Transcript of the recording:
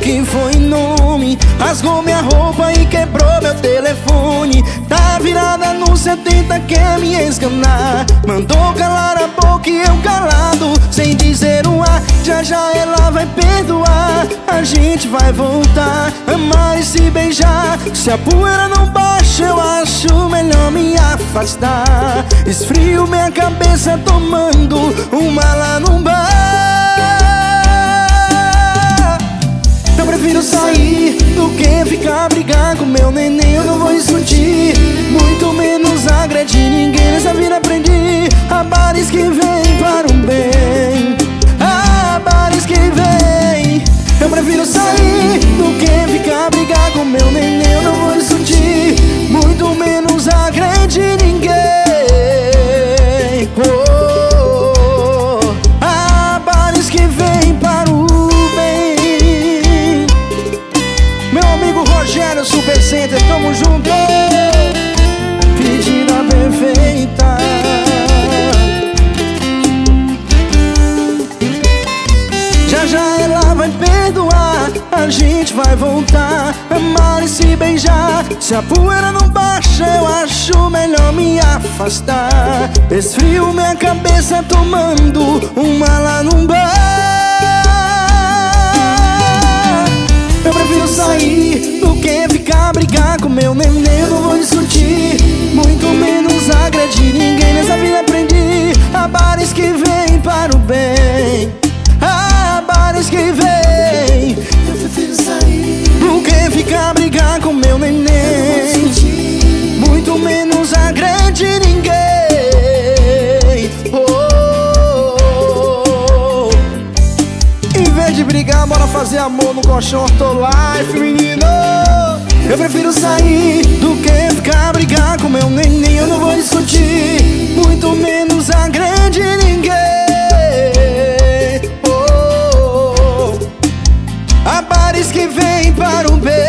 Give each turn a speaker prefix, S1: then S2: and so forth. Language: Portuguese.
S1: que foi nome. Rasgou minha roupa e quebrou meu telefone. Tá virada no 70, quer me esganar. Mandou calar a boca e eu calado. Sem dizer um A, já já ela vai perdoar. A gente vai voltar, amar e se beijar. Se a poeira não baixa eu acho melhor me afastar. Esfrio minha cabeça tomando uma lá do que ficar brigar com meu neném Eu não vou discutir, muito Rogério Super Center, tamo junto Pedida perfeita. Já já ela vai perdoar A gente vai voltar. Amar e se beijar Se a poeira não baixa Eu acho melhor me afastar. Esfrio minha cabeça tomando Uma lá num bar de ninguém. Oh, oh, oh. Em vez de brigar, bora fazer amor no colchão Ortolife, menino. Eu prefiro sair do que ficar brigar com meu neném. Eu não vou discutir, muito menos a grande ninguém. Oh, oh, oh. A Paris que vem para um beijo.